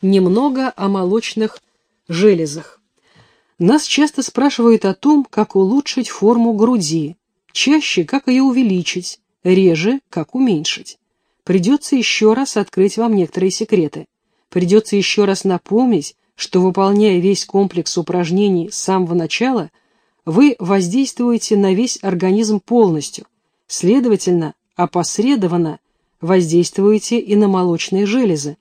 Немного о молочных железах. Нас часто спрашивают о том, как улучшить форму груди, чаще, как ее увеличить, реже, как уменьшить. Придется еще раз открыть вам некоторые секреты. Придется еще раз напомнить, что, выполняя весь комплекс упражнений с самого начала, вы воздействуете на весь организм полностью, следовательно, опосредованно воздействуете и на молочные железы.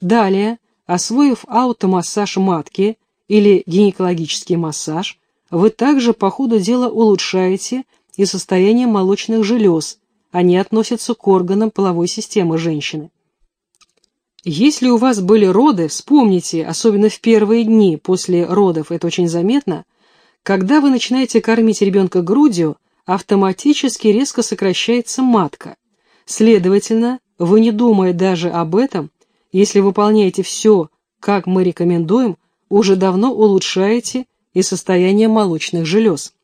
Далее, освоив аутомассаж матки или гинекологический массаж, вы также по ходу дела улучшаете и состояние молочных желез, они относятся к органам половой системы женщины. Если у вас были роды, вспомните, особенно в первые дни после родов, это очень заметно, когда вы начинаете кормить ребенка грудью, автоматически резко сокращается матка. Следовательно, вы не думая даже об этом, если выполняете все, как мы рекомендуем, уже давно улучшаете и состояние молочных желез.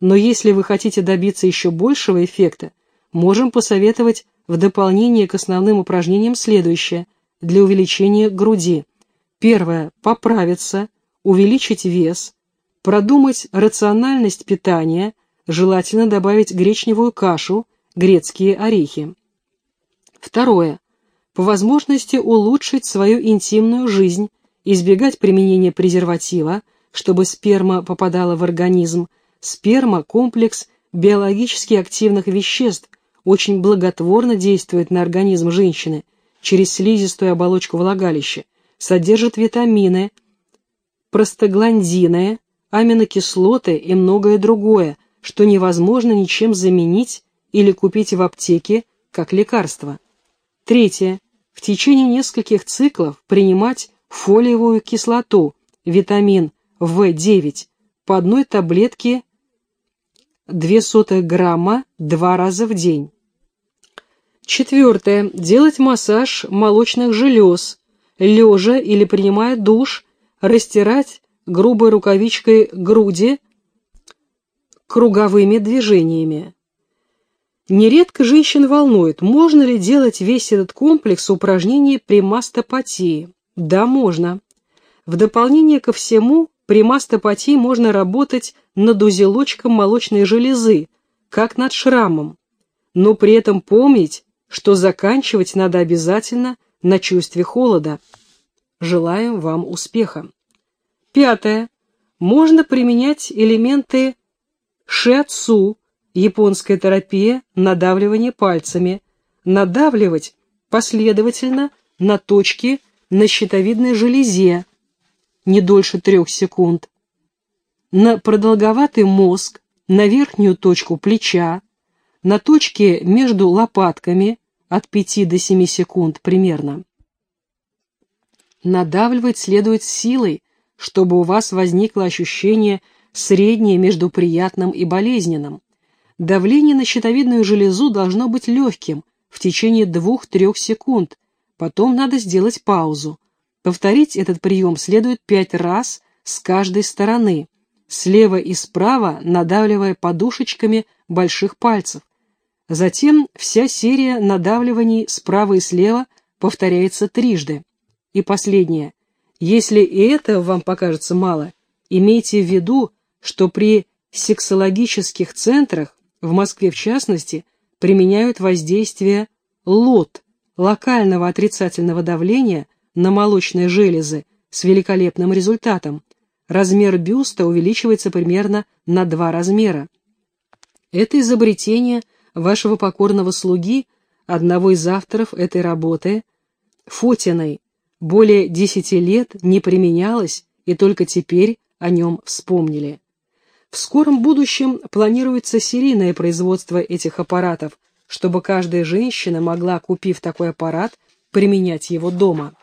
Но если вы хотите добиться еще большего эффекта, можем посоветовать в дополнение к основным упражнениям следующее для увеличения груди. Первое – поправиться, увеличить вес, продумать рациональность питания, желательно добавить гречневую кашу, грецкие орехи. Второе. По возможности улучшить свою интимную жизнь, избегать применения презерватива, чтобы сперма попадала в организм. Сперма – комплекс биологически активных веществ, очень благотворно действует на организм женщины через слизистую оболочку влагалища, содержит витамины, простагландины, аминокислоты и многое другое, что невозможно ничем заменить или купить в аптеке как лекарство. Третье. В течение нескольких циклов принимать фолиевую кислоту, витамин В9 по одной таблетке 0,02 грамма два раза в день. Четвертое. Делать массаж молочных желез, лежа или принимая душ, растирать грубой рукавичкой груди круговыми движениями. Нередко женщин волнует, можно ли делать весь этот комплекс упражнений при мастопатии. Да, можно. В дополнение ко всему, при мастопатии можно работать над узелочком молочной железы, как над шрамом. Но при этом помнить, что заканчивать надо обязательно на чувстве холода. Желаем вам успеха. Пятое. Можно применять элементы шиатсу, японская терапия, надавливание пальцами, надавливать последовательно на точки на щитовидной железе, не дольше трех секунд, на продолговатый мозг, на верхнюю точку плеча, на точке между лопатками от 5 до 7 секунд примерно. Надавливать следует силой, чтобы у вас возникло ощущение среднее между приятным и болезненным. Давление на щитовидную железу должно быть легким, в течение 2-3 секунд, потом надо сделать паузу. Повторить этот прием следует 5 раз с каждой стороны, слева и справа надавливая подушечками больших пальцев. Затем вся серия надавливаний справа и слева повторяется трижды. И последнее. Если и это вам покажется мало, имейте в виду, что при сексологических центрах в Москве в частности, применяют воздействие ЛОТ, локального отрицательного давления на молочные железы с великолепным результатом. Размер бюста увеличивается примерно на два размера. Это изобретение вашего покорного слуги, одного из авторов этой работы, Фотиной, более десяти лет не применялось, и только теперь о нем вспомнили. В скором будущем планируется серийное производство этих аппаратов, чтобы каждая женщина могла, купив такой аппарат, применять его дома.